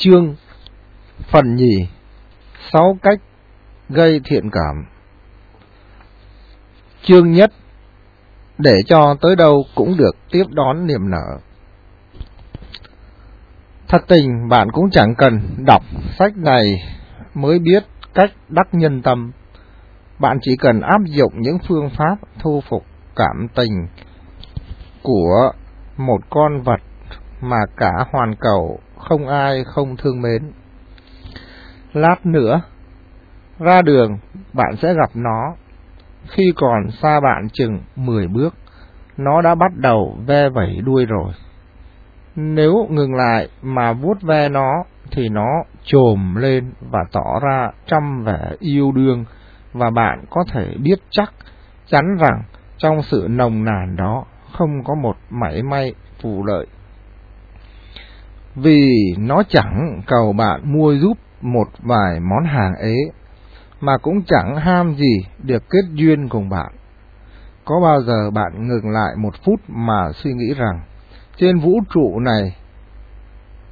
Chương Phần nhì, Sáu cách gây thiện cảm Chương nhất, Để cho tới đâu cũng được tiếp đón niềm nở Thật tình, bạn cũng chẳng cần đọc sách này mới biết cách đắc nhân tâm. Bạn chỉ cần áp dụng những phương pháp thu phục cảm tình của một con vật mà cả hoàn cầu không ai không thương mến. Lát nữa, ra đường bạn sẽ gặp nó. Khi còn xa bạn chừng 10 bước, nó đã bắt đầu ve vẩy đuôi rồi. Nếu ngừng lại mà vuốt ve nó thì nó trồm lên và tỏ ra trăm vẻ yêu đương và bạn có thể biết chắc chắn rằng trong sự nồng nàn đó không có một mảy may phù lợi. Vì nó chẳng cầu bạn mua giúp một vài món hàng ấy, mà cũng chẳng ham gì được kết duyên cùng bạn. Có bao giờ bạn ngừng lại một phút mà suy nghĩ rằng, trên vũ trụ này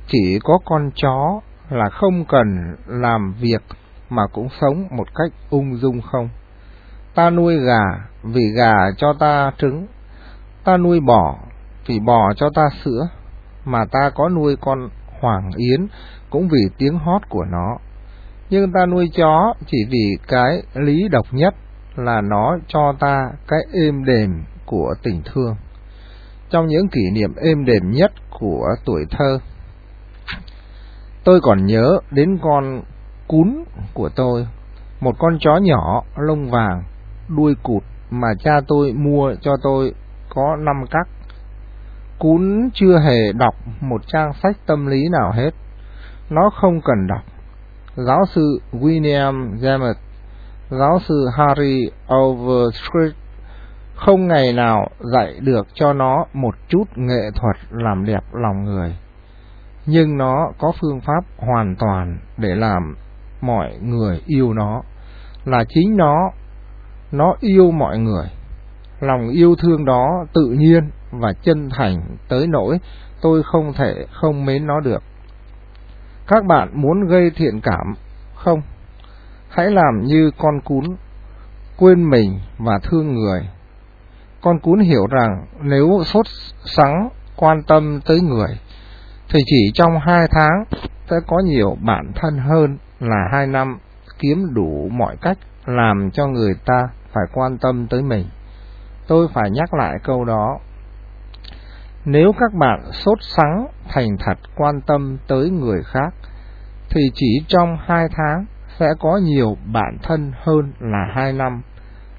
chỉ có con chó là không cần làm việc mà cũng sống một cách ung dung không? Ta nuôi gà vì gà cho ta trứng, ta nuôi bò vì bò cho ta sữa, mà ta có nuôi con hoàng yến cũng vì tiếng hót của nó. Nhưng ta nuôi chó chỉ vì cái lý độc nhất là nó cho ta cái êm đềm của tình thương. Trong những kỷ niệm êm đềm nhất của tuổi thơ, tôi còn nhớ đến con cún của tôi, một con chó nhỏ lông vàng, đuôi cụt mà cha tôi mua cho tôi có năm cắc. Cún chưa hề đọc một trang sách tâm lý nào hết. Nó không cần đọc. Giáo sư William James, giáo sư Harry Overstreet không ngày nào dạy được cho nó một chút nghệ thuật làm đẹp lòng người. Nhưng nó có phương pháp hoàn toàn để làm mọi người yêu nó, là chính nó, nó yêu mọi người. Lòng yêu thương đó tự nhiên và chân thành tới nỗi tôi không thể không mến nó được. Các bạn muốn gây thiện cảm không? Hãy làm như con cún, quên mình và thương người. Con cún hiểu rằng nếu sốt sắng quan tâm tới người, thì chỉ trong hai tháng sẽ có nhiều bạn thân hơn là hai năm kiếm đủ mọi cách làm cho người ta phải quan tâm tới mình. Tôi phải nhắc lại câu đó. Nếu các bạn sốt sắng thành thật quan tâm tới người khác, thì chỉ trong hai tháng sẽ có nhiều bạn thân hơn là hai năm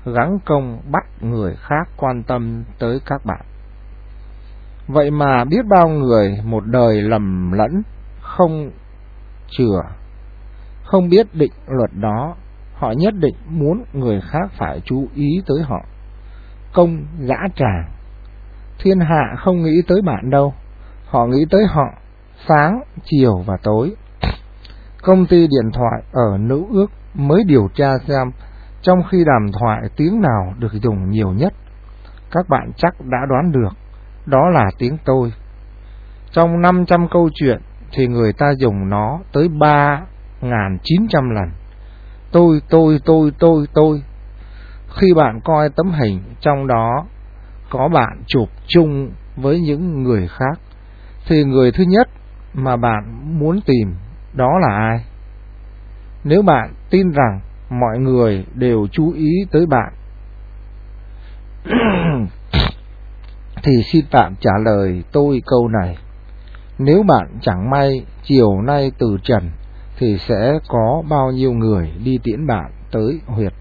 gắng công bắt người khác quan tâm tới các bạn. Vậy mà biết bao người một đời lầm lẫn, không chừa, không biết định luật đó, họ nhất định muốn người khác phải chú ý tới họ công dã tràng. Thiên hạ không nghĩ tới bạn đâu, họ nghĩ tới họ sáng, chiều và tối. Công ty điện thoại ở nữ ước mới điều tra xem trong khi đàm thoại tiếng nào được dùng nhiều nhất. Các bạn chắc đã đoán được, đó là tiếng tôi. Trong 500 câu chuyện thì người ta dùng nó tới 3.900 lần. Tôi, tôi, tôi, tôi, tôi, khi bạn coi tấm hình trong đó có bạn chụp chung với những người khác, thì người thứ nhất mà bạn muốn tìm đó là ai? Nếu bạn tin rằng mọi người đều chú ý tới bạn, thì xin bạn trả lời tôi câu này, nếu bạn chẳng may chiều nay từ trần, thì sẽ có bao nhiêu người đi tiễn bạn tới huyệt?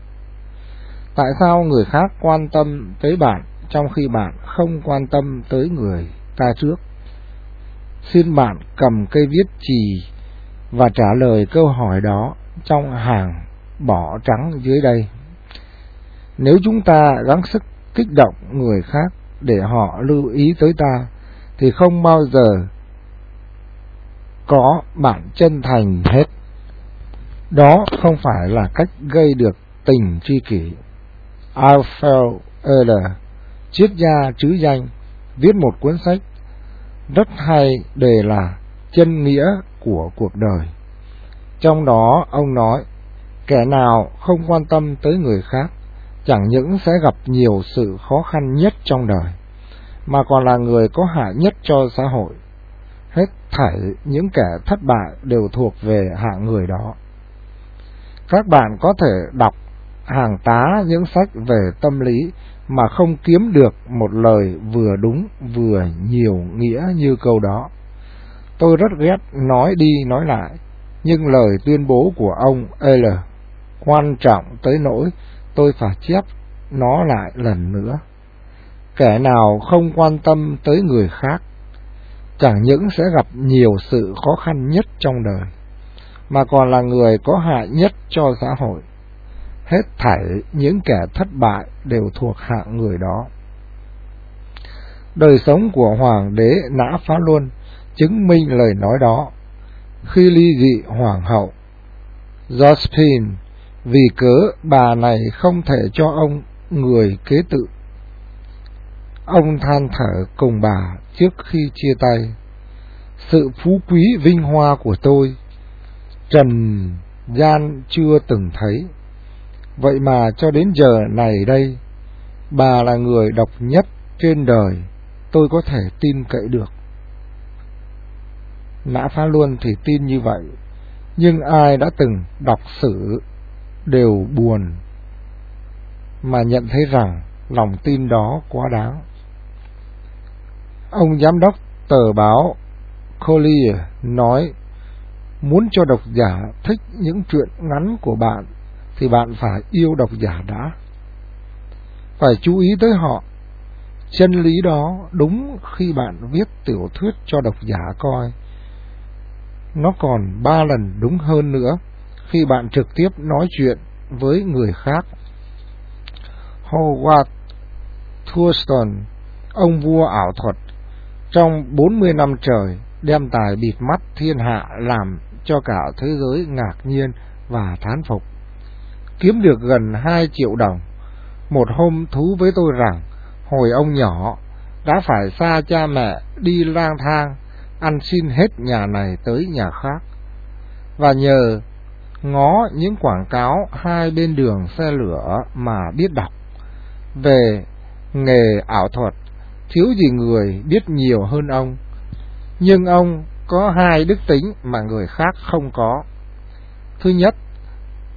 Tại sao người khác quan tâm tới bạn trong khi bạn không quan tâm tới người ta trước? Xin bạn cầm cây viết chì và trả lời câu hỏi đó trong hàng bỏ trắng dưới đây. Nếu chúng ta gắng sức kích động người khác để họ lưu ý tới ta, thì không bao giờ có bạn chân thành hết. Đó không phải là cách gây được tình tri kỷ. Alfred Euler, triết gia trứ danh, viết một cuốn sách rất hay đề là chân nghĩa của cuộc đời. Trong đó ông nói, kẻ nào không quan tâm tới người khác, chẳng những sẽ gặp nhiều sự khó khăn nhất trong đời, mà còn là người có hại nhất cho xã hội. Hết thảy những kẻ thất bại đều thuộc về hạng người đó. Các bạn có thể đọc hàng tá những sách về tâm lý mà không kiếm được một lời vừa đúng vừa nhiều nghĩa như câu đó. Tôi rất ghét nói đi nói lại, nhưng lời tuyên bố của ông L quan trọng tới nỗi tôi phải chép nó lại lần nữa. Kẻ nào không quan tâm tới người khác, chẳng những sẽ gặp nhiều sự khó khăn nhất trong đời, mà còn là người có hại nhất cho xã hội. Hết thảy những kẻ thất bại đều thuộc hạng người đó. Đời sống của Hoàng đế Nã Phá Luân chứng minh lời nói đó. Khi ly dị Hoàng hậu, Josephine vì cớ bà này không thể cho ông người kế tự. Ông than thở cùng bà trước khi chia tay. Sự phú quý vinh hoa của tôi, Trần gian chưa từng thấy. Vậy mà cho đến giờ này đây, bà là người độc nhất trên đời tôi có thể tin cậy được. Nã Phá luôn thì tin như vậy, nhưng ai đã từng đọc sử đều buồn mà nhận thấy rằng lòng tin đó quá đáng. Ông giám đốc tờ báo Collier nói muốn cho độc giả thích những chuyện ngắn của bạn thì bạn phải yêu độc giả đã. Phải chú ý tới họ. Chân lý đó đúng khi bạn viết tiểu thuyết cho độc giả coi. Nó còn ba lần đúng hơn nữa khi bạn trực tiếp nói chuyện với người khác. Howard Thurston, ông vua ảo thuật, trong 40 năm trời đem tài bịt mắt thiên hạ làm cho cả thế giới ngạc nhiên và thán phục. Kiếm được gần 2 triệu đồng. Một hôm thú với tôi rằng, hồi ông nhỏ, đã phải xa cha mẹ đi lang thang, ăn xin hết nhà này tới nhà khác. Và nhờ ngó những quảng cáo hai bên đường xe lửa mà biết đọc về nghề ảo thuật thiếu gì người biết nhiều hơn ông nhưng ông có hai đức tính mà người khác không có thứ nhất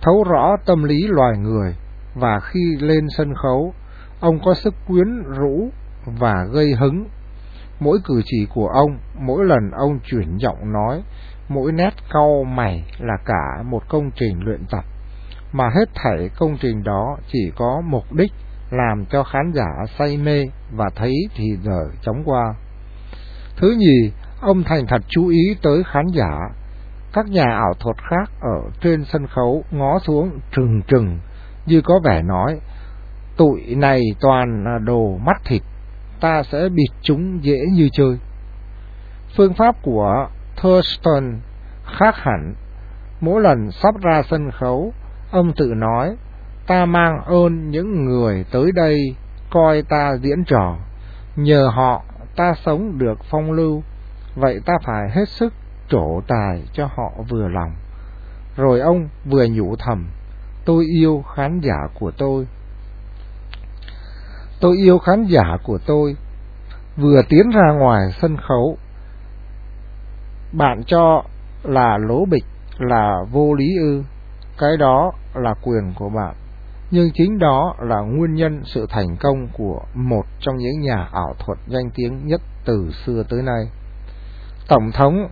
thấu rõ tâm lý loài người và khi lên sân khấu ông có sức quyến rũ và gây hứng mỗi cử chỉ của ông mỗi lần ông chuyển giọng nói mỗi nét cau mày là cả một công trình luyện tập, mà hết thảy công trình đó chỉ có mục đích làm cho khán giả say mê và thấy thì giờ chóng qua. Thứ nhì, ông thành thật chú ý tới khán giả. Các nhà ảo thuật khác ở trên sân khấu ngó xuống trừng trừng, như có vẻ nói, tụi này toàn là đồ mắt thịt, ta sẽ bịt chúng dễ như chơi. Phương pháp của Thurston khác hẳn. Mỗi lần sắp ra sân khấu, ông tự nói, ta mang ơn những người tới đây coi ta diễn trò. Nhờ họ ta sống được phong lưu, vậy ta phải hết sức trổ tài cho họ vừa lòng. Rồi ông vừa nhủ thầm, tôi yêu khán giả của tôi. Tôi yêu khán giả của tôi. Vừa tiến ra ngoài sân khấu, bạn cho là lố bịch, là vô lý ư, cái đó là quyền của bạn. Nhưng chính đó là nguyên nhân sự thành công của một trong những nhà ảo thuật danh tiếng nhất từ xưa tới nay. Tổng thống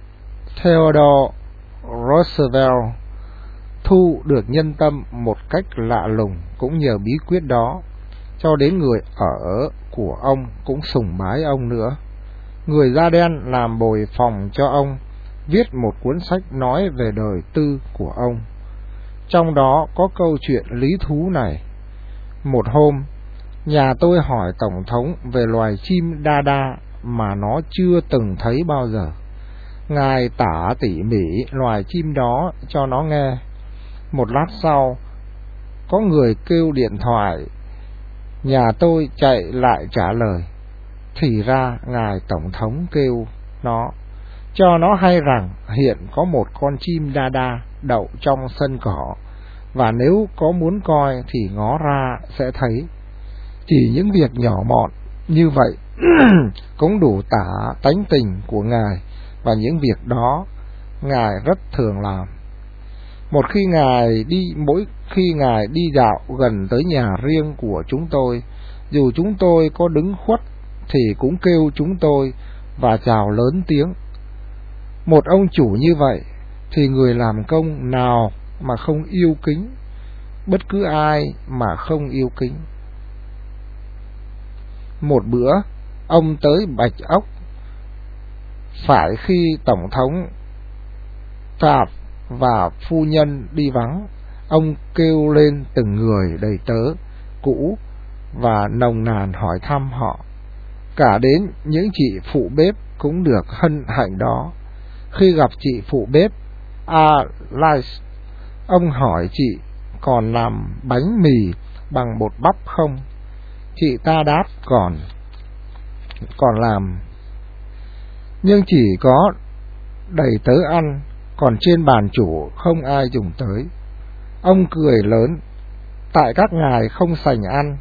Theodore Roosevelt thu được nhân tâm một cách lạ lùng cũng nhờ bí quyết đó, cho đến người ở của ông cũng sùng bái ông nữa. Người da đen làm bồi phòng cho ông viết một cuốn sách nói về đời tư của ông. Trong đó có câu chuyện lý thú này. Một hôm, nhà tôi hỏi Tổng thống về loài chim đa đa mà nó chưa từng thấy bao giờ. Ngài tả tỉ mỉ loài chim đó cho nó nghe. Một lát sau, có người kêu điện thoại. Nhà tôi chạy lại trả lời. Thì ra ngài Tổng thống kêu nó cho nó hay rằng hiện có một con chim đa đa đậu trong sân cỏ, và nếu có muốn coi thì ngó ra sẽ thấy. Chỉ những việc nhỏ mọn như vậy cũng đủ tả tánh tình của Ngài và những việc đó Ngài rất thường làm. Một khi Ngài đi mỗi khi Ngài đi dạo gần tới nhà riêng của chúng tôi, dù chúng tôi có đứng khuất thì cũng kêu chúng tôi và chào lớn tiếng. Một ông chủ như vậy thì người làm công nào mà không yêu kính, bất cứ ai mà không yêu kính. Một bữa, ông tới Bạch Ốc phải khi Tổng thống Tạp và phu nhân đi vắng, ông kêu lên từng người đầy tớ cũ và nồng nàn hỏi thăm họ. Cả đến những chị phụ bếp cũng được hân hạnh đó. Khi gặp chị phụ bếp Alice, ông hỏi chị còn làm bánh mì bằng bột bắp không? Chị ta đáp còn, còn làm. Nhưng chỉ có đầy tớ ăn, còn trên bàn chủ không ai dùng tới. Ông cười lớn, tại các ngài không sành ăn,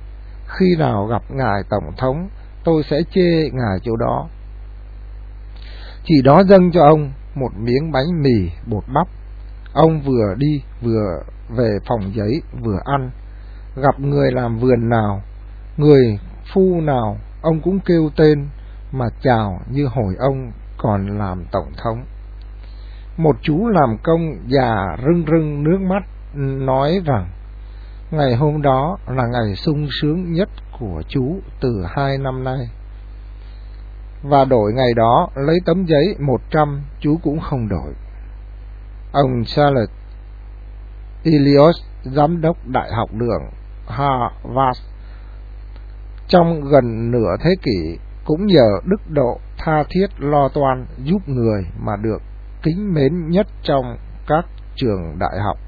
khi nào gặp ngài Tổng thống, tôi sẽ chê ngài chỗ đó. Chỉ đó dâng cho ông một miếng bánh mì bột bắp. Ông vừa đi vừa về phòng giấy vừa ăn. Gặp người làm vườn nào, người phu nào, ông cũng kêu tên mà chào như hồi ông còn làm tổng thống. Một chú làm công già rưng rưng nước mắt nói rằng ngày hôm đó là ngày sung sướng nhất của chú từ hai năm nay. Và đổi ngày đó lấy tấm giấy một trăm chú cũng không đổi. Ông Charles Ilios, giám đốc Đại học đường Harvard, trong gần nửa thế kỷ cũng nhờ đức độ tha thiết lo toan giúp người mà được kính mến nhất trong các trường đại học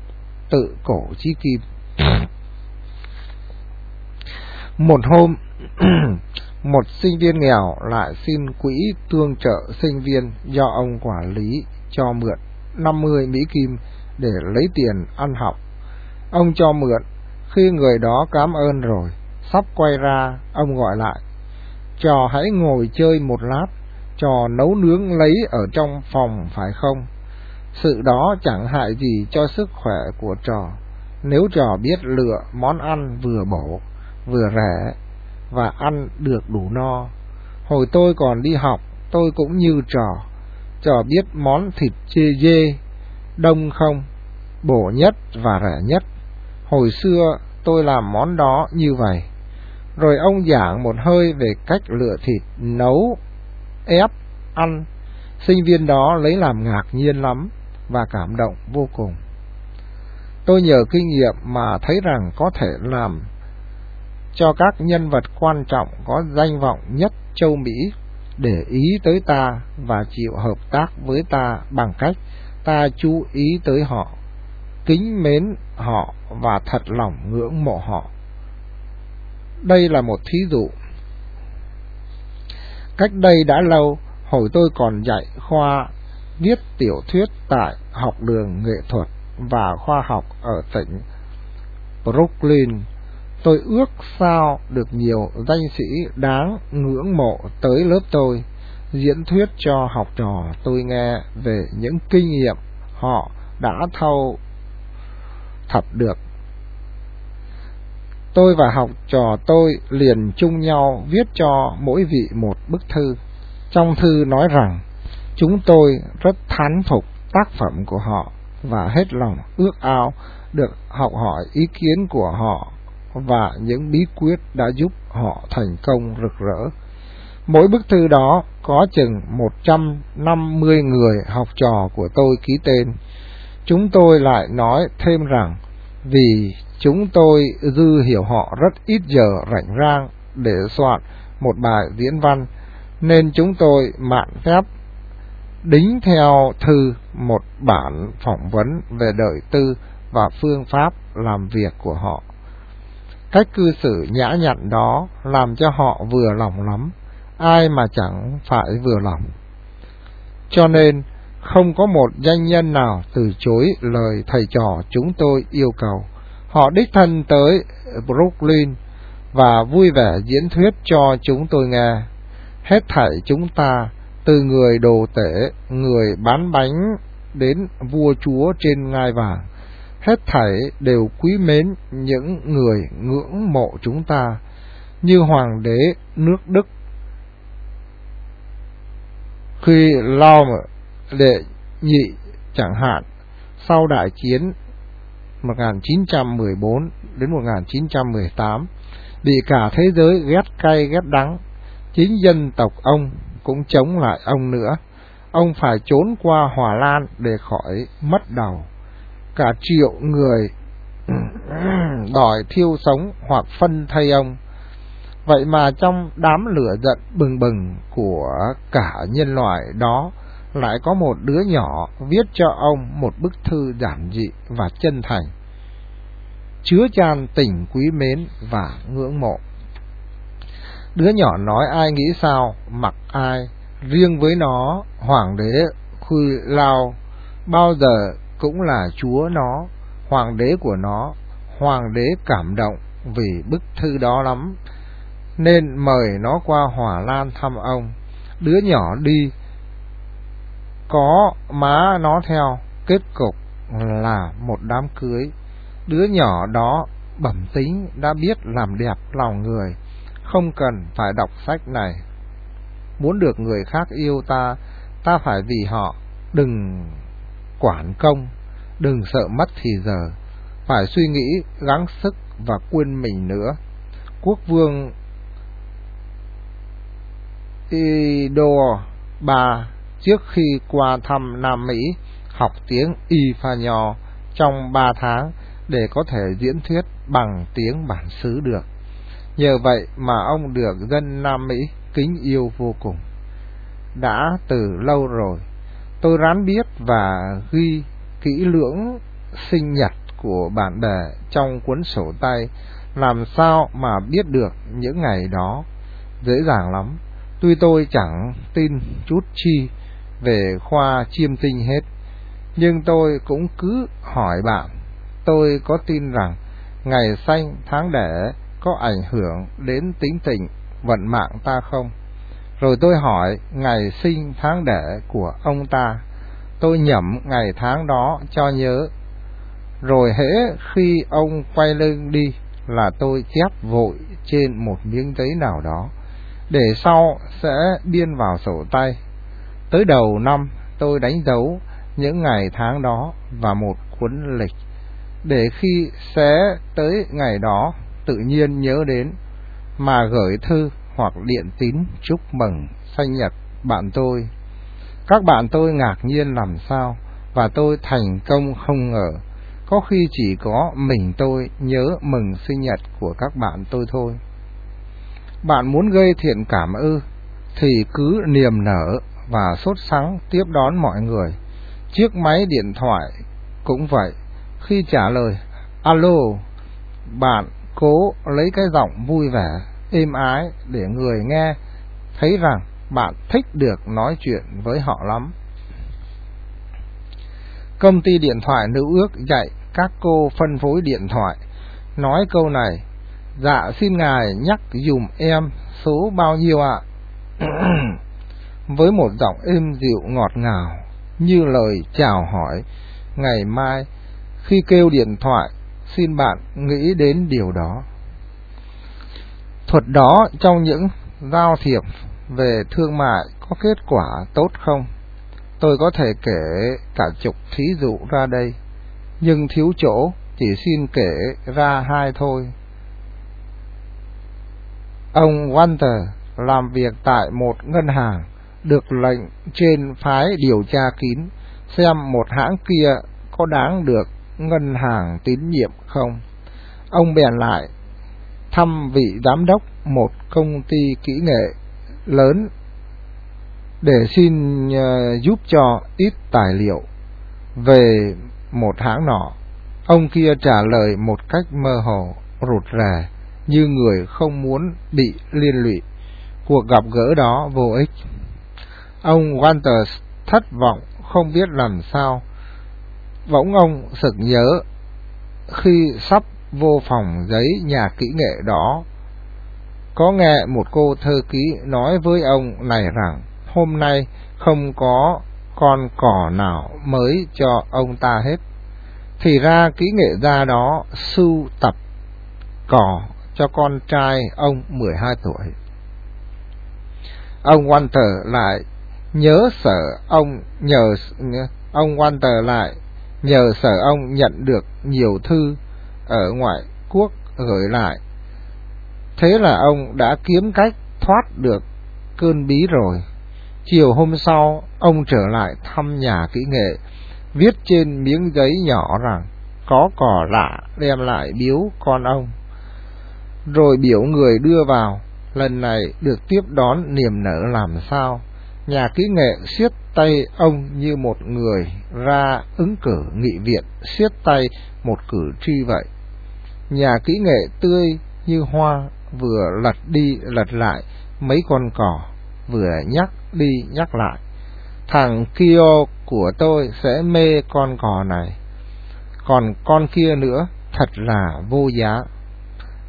tự cổ chí kim. Một hôm, một sinh viên nghèo lại xin quỹ tương trợ sinh viên do ông quản lý cho mượn 50 Mỹ Kim để lấy tiền ăn học. Ông cho mượn, khi người đó cảm ơn rồi, sắp quay ra, ông gọi lại. Trò hãy ngồi chơi một lát, trò nấu nướng lấy ở trong phòng phải không? Sự đó chẳng hại gì cho sức khỏe của trò, nếu trò biết lựa món ăn vừa bổ, vừa rẻ, và ăn được đủ no. Hồi tôi còn đi học, tôi cũng như trò, trò biết món thịt chê dê, đông không, bổ nhất và rẻ nhất. Hồi xưa tôi làm món đó như vậy. Rồi ông giảng một hơi về cách lựa thịt, nấu, ép, ăn. Sinh viên đó lấy làm ngạc nhiên lắm và cảm động vô cùng. Tôi nhờ kinh nghiệm mà thấy rằng có thể làm cho các nhân vật quan trọng có danh vọng nhất châu Mỹ để ý tới ta và chịu hợp tác với ta bằng cách ta chú ý tới họ, kính mến họ và thật lòng ngưỡng mộ họ. Đây là một thí dụ. Cách đây đã lâu, hồi tôi còn dạy khoa viết tiểu thuyết tại học đường nghệ thuật và khoa học ở tỉnh Brooklyn, tôi ước sao được nhiều danh sĩ đáng ngưỡng mộ tới lớp tôi diễn thuyết cho học trò tôi nghe về những kinh nghiệm họ đã thâu thập được. Tôi và học trò tôi liền chung nhau viết cho mỗi vị một bức thư. Trong thư nói rằng, chúng tôi rất thán phục tác phẩm của họ và hết lòng ước ao được học hỏi ý kiến của họ và những bí quyết đã giúp họ thành công rực rỡ. Mỗi bức thư đó có chừng 150 người học trò của tôi ký tên. Chúng tôi lại nói thêm rằng, vì chúng tôi dư hiểu họ rất ít giờ rảnh rang để soạn một bài diễn văn nên chúng tôi mạn phép đính theo thư một bản phỏng vấn về đời tư và phương pháp làm việc của họ. Cách cư xử nhã nhặn đó làm cho họ vừa lòng lắm, ai mà chẳng phải vừa lòng. Cho nên, không có một danh nhân nào từ chối lời thầy trò chúng tôi yêu cầu. Họ đích thân tới Brooklyn và vui vẻ diễn thuyết cho chúng tôi nghe. Hết thảy chúng ta, từ người đồ tể, người bán bánh đến vua chúa trên ngai vàng, hết thảy đều quý mến những người ngưỡng mộ chúng ta, như hoàng đế nước Đức. Khi Lao đệ nhị chẳng hạn, sau đại chiến 1914 đến 1918, bị cả thế giới ghét cay ghét đắng, chính dân tộc ông cũng chống lại ông nữa. Ông phải trốn qua Hòa Lan để khỏi mất đầu. Cả triệu người đòi thiêu sống hoặc phân thay ông. Vậy mà trong đám lửa giận bừng bừng của cả nhân loại đó lại có một đứa nhỏ viết cho ông một bức thư giản dị và chân thành, chứa chan tình quý mến và ngưỡng mộ. Đứa nhỏ nói ai nghĩ sao, mặc ai, riêng với nó, hoàng đế Khư Lao bao giờ cũng là chúa nó, hoàng đế của nó, hoàng đế cảm động vì bức thư đó lắm, nên mời nó qua Hòa Lan thăm ông. Đứa nhỏ đi có má nó theo, kết cục là một đám cưới. Đứa nhỏ đó bẩm tính đã biết làm đẹp lòng người, không cần phải đọc sách này. Muốn được người khác yêu ta, ta phải vì họ, đừng quản công, đừng sợ mất thì giờ, phải suy nghĩ, gắng sức và quên mình nữa. Quốc vương Idor ba trước khi qua thăm Nam Mỹ học tiếng Y Pha trong ba tháng để có thể diễn thuyết bằng tiếng bản xứ được. Nhờ vậy mà ông được dân Nam Mỹ kính yêu vô cùng. Đã từ lâu rồi, tôi rán biết và ghi kỹ lưỡng sinh nhật của bạn bè trong cuốn sổ tay, làm sao mà biết được những ngày đó. Dễ dàng lắm, tuy tôi chẳng tin chút chi về khoa chiêm tinh hết, nhưng tôi cũng cứ hỏi bạn, tôi có tin rằng ngày sanh tháng đẻ có ảnh hưởng đến tính tình vận mạng ta không? Rồi tôi hỏi ngày sinh tháng đẻ của ông ta, tôi nhẩm ngày tháng đó cho nhớ. Rồi hễ khi ông quay lưng đi là tôi chép vội trên một miếng giấy nào đó, để sau sẽ biên vào sổ tay Tới đầu năm, tôi đánh dấu những ngày tháng đó và một cuốn lịch để khi xé tới ngày đó, tự nhiên nhớ đến mà gửi thư hoặc điện tín chúc mừng sinh nhật bạn tôi. Các bạn tôi ngạc nhiên làm sao và tôi thành công không ngờ. Có khi chỉ có mình tôi nhớ mừng sinh nhật của các bạn tôi thôi. Bạn muốn gây thiện cảm ư, thì cứ niềm nở và sốt sắng tiếp đón mọi người. Chiếc máy điện thoại cũng vậy. Khi trả lời alo, bạn cố lấy cái giọng vui vẻ, êm ái để người nghe thấy rằng bạn thích được nói chuyện với họ lắm. Công ty điện thoại nữ ước dạy các cô phân phối điện thoại nói câu này: "Dạ xin ngài nhắc dùm em số bao nhiêu ạ?" với một giọng êm dịu ngọt ngào, như lời chào hỏi, ngày mai khi kêu điện thoại, xin bạn nghĩ đến điều đó. Thuật đó trong những giao thiệp về thương mại có kết quả tốt không? Tôi có thể kể cả chục thí dụ ra đây, nhưng thiếu chỗ chỉ xin kể ra hai thôi. Ông Walter làm việc tại một ngân hàng được lệnh trên phái điều tra kín xem một hãng kia có đáng được ngân hàng tín nhiệm không. Ông bèn lại thăm vị giám đốc một công ty kỹ nghệ lớn để xin uh, giúp cho ít tài liệu về một hãng nọ. Ông kia trả lời một cách mơ hồ, rụt rè, như người không muốn bị liên lụy. Cuộc gặp gỡ đó vô ích. Ông Walters thất vọng, không biết làm sao. Bỗng ông sực nhớ, khi sắp vô phòng giấy nhà kỹ nghệ đó, có nghe một cô thơ ký nói với ông này rằng, hôm nay không có con cỏ nào mới cho ông ta hết. Thì ra kỹ nghệ gia đó sưu tập cỏ cho con trai ông 12 tuổi. Ông Walter lại nhớ sở ông nhờ ông Walter lại nhờ sở ông nhận được nhiều thư ở ngoại quốc gửi lại. Thế là ông đã kiếm cách thoát được cơn bí rồi. Chiều hôm sau, ông trở lại thăm nhà kỹ nghệ, viết trên miếng giấy nhỏ rằng có cỏ lạ đem lại biếu con ông. Rồi biểu người đưa vào, lần này được tiếp đón niềm nở làm sao. Nhà kỹ nghệ siết tay ông như một người ra ứng cử nghị viện, siết tay một cử tri vậy. Nhà kỹ nghệ tươi như hoa vừa lật đi lật lại mấy con cỏ, vừa nhắc đi nhắc lại. Thằng Kyo của tôi sẽ mê con cò này. Còn con kia nữa, thật là vô giá.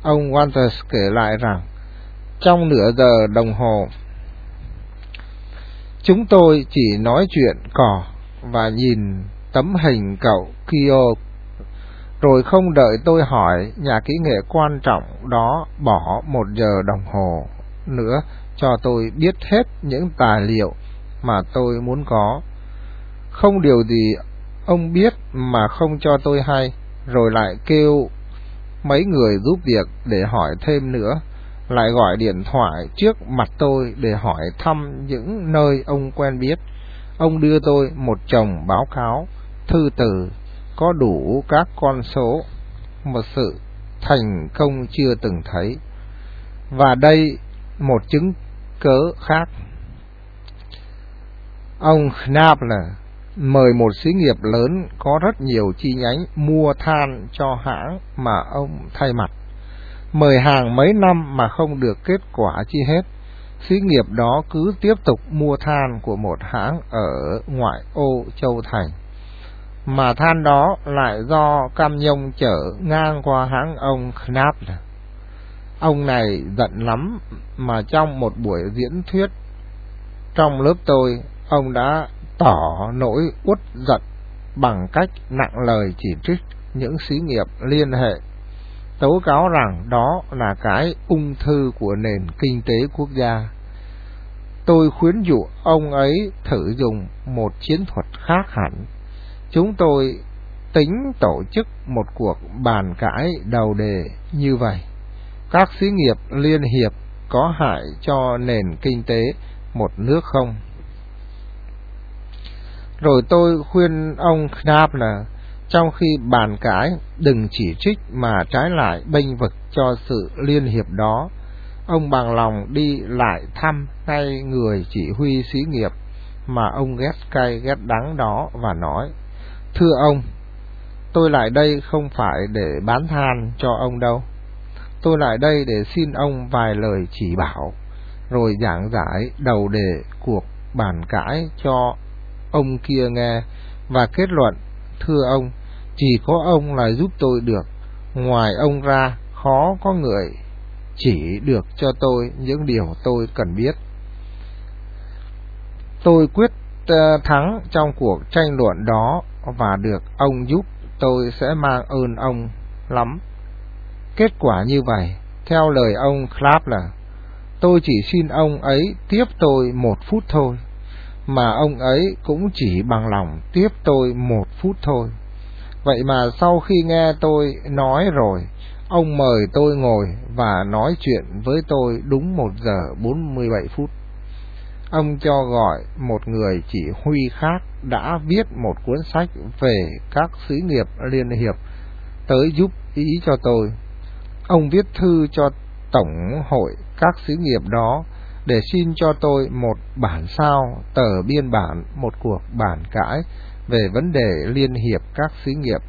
Ông Walters kể lại rằng, trong nửa giờ đồng hồ, chúng tôi chỉ nói chuyện cò và nhìn tấm hình cậu Kyo rồi không đợi tôi hỏi nhà kỹ nghệ quan trọng đó bỏ một giờ đồng hồ nữa cho tôi biết hết những tài liệu mà tôi muốn có. Không điều gì ông biết mà không cho tôi hay, rồi lại kêu mấy người giúp việc để hỏi thêm nữa, lại gọi điện thoại trước mặt tôi để hỏi thăm những nơi ông quen biết. Ông đưa tôi một chồng báo cáo, thư từ, có đủ các con số, một sự thành công chưa từng thấy. Và đây một chứng cớ khác. Ông Knabler mời một xí nghiệp lớn có rất nhiều chi nhánh mua than cho hãng mà ông thay mặt. Mời hàng mấy năm mà không được kết quả chi hết. Xí nghiệp đó cứ tiếp tục mua than của một hãng ở ngoại ô Châu Thành. Mà than đó lại do cam nhông chở ngang qua hãng ông Knapp. Ông này giận lắm mà trong một buổi diễn thuyết trong lớp tôi, ông đã tỏ nỗi uất giận bằng cách nặng lời chỉ trích những xí nghiệp liên hệ, tố cáo rằng đó là cái ung thư của nền kinh tế quốc gia. Tôi khuyến dụ ông ấy thử dùng một chiến thuật khác hẳn. Chúng tôi tính tổ chức một cuộc bàn cãi đầu đề như vậy các xí nghiệp liên hiệp có hại cho nền kinh tế một nước không? Rồi tôi khuyên ông Knapp là trong khi bàn cãi đừng chỉ trích mà trái lại bênh vực cho sự liên hiệp đó. Ông bằng lòng đi lại thăm ngay người chỉ huy xí nghiệp mà ông ghét cay ghét đắng đó và nói Thưa ông, tôi lại đây không phải để bán than cho ông đâu tôi lại đây để xin ông vài lời chỉ bảo, rồi giảng giải đầu đề cuộc bàn cãi cho ông kia nghe và kết luận, thưa ông, chỉ có ông là giúp tôi được, ngoài ông ra khó có người chỉ được cho tôi những điều tôi cần biết. Tôi quyết ờ, thắng trong cuộc tranh luận đó và được ông giúp tôi sẽ mang ơn ông lắm. Kết quả như vậy, theo lời ông Clap là, tôi chỉ xin ông ấy tiếp tôi một phút thôi, mà ông ấy cũng chỉ bằng lòng tiếp tôi một phút thôi. Vậy mà sau khi nghe tôi nói rồi, ông mời tôi ngồi và nói chuyện với tôi đúng một giờ bốn mươi bảy phút. Ông cho gọi một người chỉ huy khác đã viết một cuốn sách về các xí nghiệp liên hiệp tới giúp ý cho tôi Ông viết thư cho Tổng hội các xí nghiệp đó để xin cho tôi một bản sao tờ biên bản một cuộc bản cãi về vấn đề liên hiệp các xí nghiệp.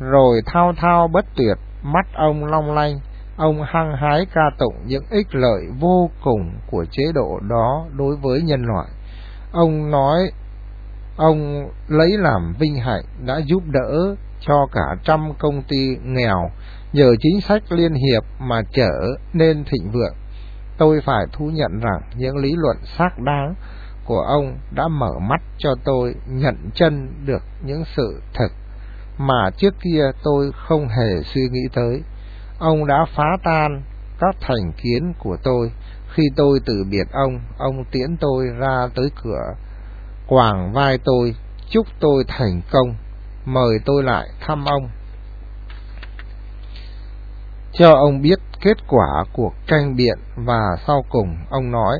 Rồi thao thao bất tuyệt, mắt ông long lanh, ông hăng hái ca tụng những ích lợi vô cùng của chế độ đó đối với nhân loại. Ông nói Ông lấy làm vinh hạnh đã giúp đỡ cho cả trăm công ty nghèo nhờ chính sách liên hiệp mà trở nên thịnh vượng. Tôi phải thú nhận rằng những lý luận xác đáng của ông đã mở mắt cho tôi nhận chân được những sự thật mà trước kia tôi không hề suy nghĩ tới. Ông đã phá tan các thành kiến của tôi. Khi tôi từ biệt ông, ông tiễn tôi ra tới cửa, quàng vai tôi, chúc tôi thành công, mời tôi lại thăm ông. Cho ông biết kết quả cuộc tranh biện và sau cùng ông nói,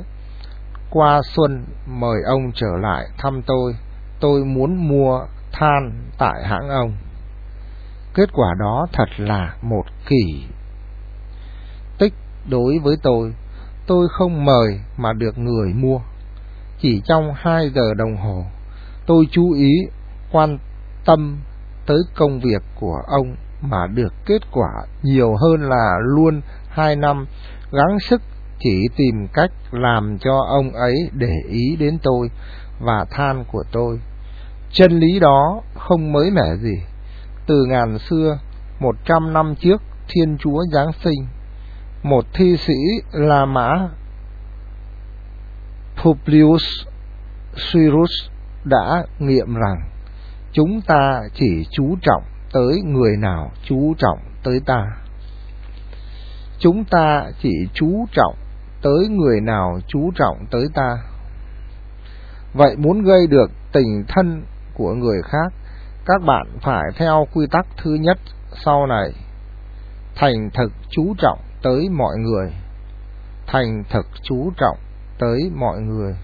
qua xuân mời ông trở lại thăm tôi, tôi muốn mua than tại hãng ông. Kết quả đó thật là một kỳ tích đối với tôi. Tôi không mời mà được người mua. Chỉ trong hai giờ đồng hồ, tôi chú ý quan tâm tới công việc của ông mà được kết quả nhiều hơn là luôn hai năm gắng sức chỉ tìm cách làm cho ông ấy để ý đến tôi và than của tôi. Chân lý đó không mới mẻ gì. Từ ngàn xưa, một trăm năm trước, Thiên Chúa Giáng sinh, một thi sĩ La Mã Publius Syrus đã nghiệm rằng chúng ta chỉ chú trọng tới người nào chú trọng tới ta. Chúng ta chỉ chú trọng tới người nào chú trọng tới ta. Vậy muốn gây được tình thân của người khác, các bạn phải theo quy tắc thứ nhất sau này. Thành thực chú trọng tới mọi người. Thành thực chú trọng tới mọi người.